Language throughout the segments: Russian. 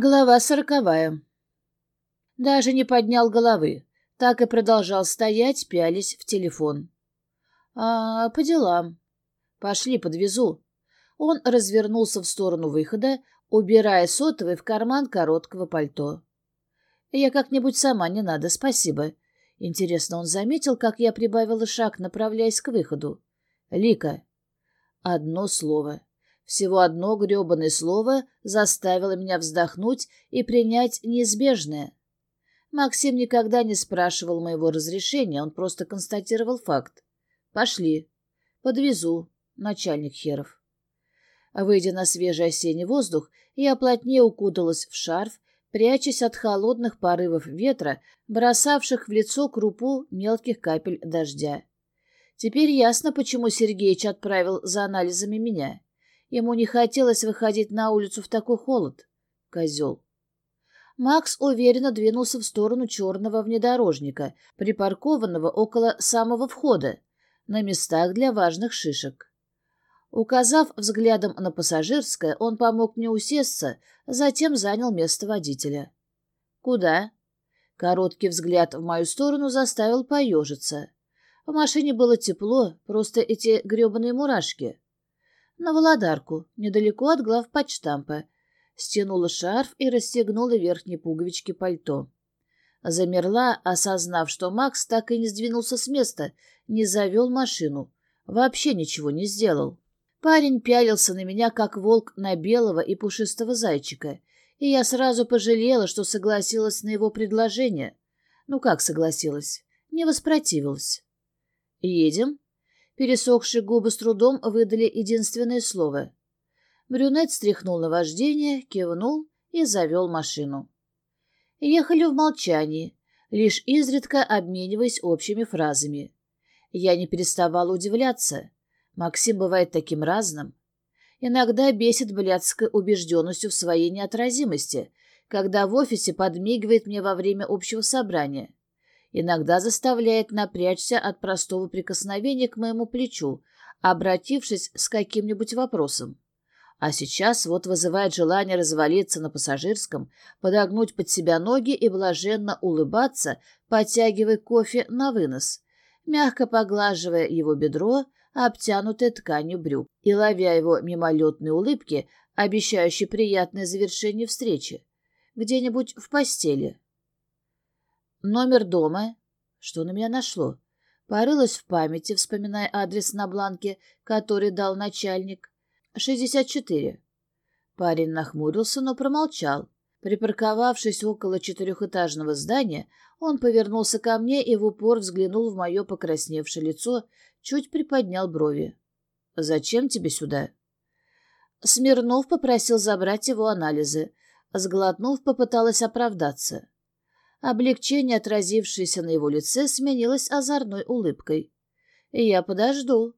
Глава сороковая. Даже не поднял головы, так и продолжал стоять, пялись в телефон. «А, по делам. Пошли, подвезу». Он развернулся в сторону выхода, убирая сотовый в карман короткого пальто. «Я как-нибудь сама, не надо, спасибо». Интересно, он заметил, как я прибавила шаг, направляясь к выходу. «Лика». Одно слово. Всего одно гребаное слово заставило меня вздохнуть и принять неизбежное. Максим никогда не спрашивал моего разрешения, он просто констатировал факт. «Пошли. Подвезу, начальник херов». Выйдя на свежий осенний воздух, я плотнее укуталась в шарф, прячась от холодных порывов ветра, бросавших в лицо крупу мелких капель дождя. Теперь ясно, почему Сергеич отправил за анализами меня. Ему не хотелось выходить на улицу в такой холод. Козел. Макс уверенно двинулся в сторону черного внедорожника, припаркованного около самого входа, на местах для важных шишек. Указав взглядом на пассажирское, он помог мне усесться, затем занял место водителя. «Куда?» Короткий взгляд в мою сторону заставил поежиться. В машине было тепло, просто эти гребаные мурашки на Володарку, недалеко от главпочтампа. Стянула шарф и расстегнула верхние пуговички пальто. Замерла, осознав, что Макс так и не сдвинулся с места, не завел машину, вообще ничего не сделал. Парень пялился на меня, как волк на белого и пушистого зайчика, и я сразу пожалела, что согласилась на его предложение. Ну как согласилась? Не воспротивилась. «Едем?» Пересохшие губы с трудом выдали единственное слово. Брюнет стряхнул на вождение, кивнул и завел машину. Ехали в молчании, лишь изредка обмениваясь общими фразами. Я не переставала удивляться. Максим бывает таким разным. Иногда бесит блядской убежденностью в своей неотразимости, когда в офисе подмигивает мне во время общего собрания иногда заставляет напрячься от простого прикосновения к моему плечу, обратившись с каким-нибудь вопросом. А сейчас вот вызывает желание развалиться на пассажирском, подогнуть под себя ноги и блаженно улыбаться, подтягивая кофе на вынос, мягко поглаживая его бедро, обтянутое тканью брюк, и ловя его мимолетные улыбки, обещающие приятное завершение встречи, где-нибудь в постели. Номер дома. Что на меня нашло? Порылась в памяти, вспоминая адрес на бланке, который дал начальник. 64. Парень нахмурился, но промолчал. Припарковавшись около четырехэтажного здания, он повернулся ко мне и в упор взглянул в мое покрасневшее лицо, чуть приподнял брови. «Зачем тебе сюда?» Смирнов попросил забрать его анализы. Сглотнув, попыталась оправдаться. Облегчение, отразившееся на его лице, сменилось озорной улыбкой. «Я подожду».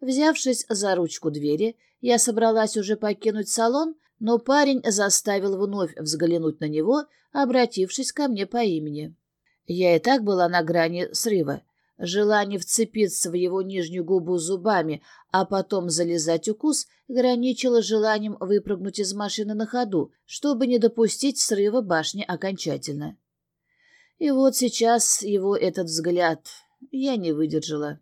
Взявшись за ручку двери, я собралась уже покинуть салон, но парень заставил вновь взглянуть на него, обратившись ко мне по имени. Я и так была на грани срыва. Желание вцепиться в его нижнюю губу зубами, а потом залезать укус, граничило желанием выпрыгнуть из машины на ходу, чтобы не допустить срыва башни окончательно. И вот сейчас его этот взгляд я не выдержала.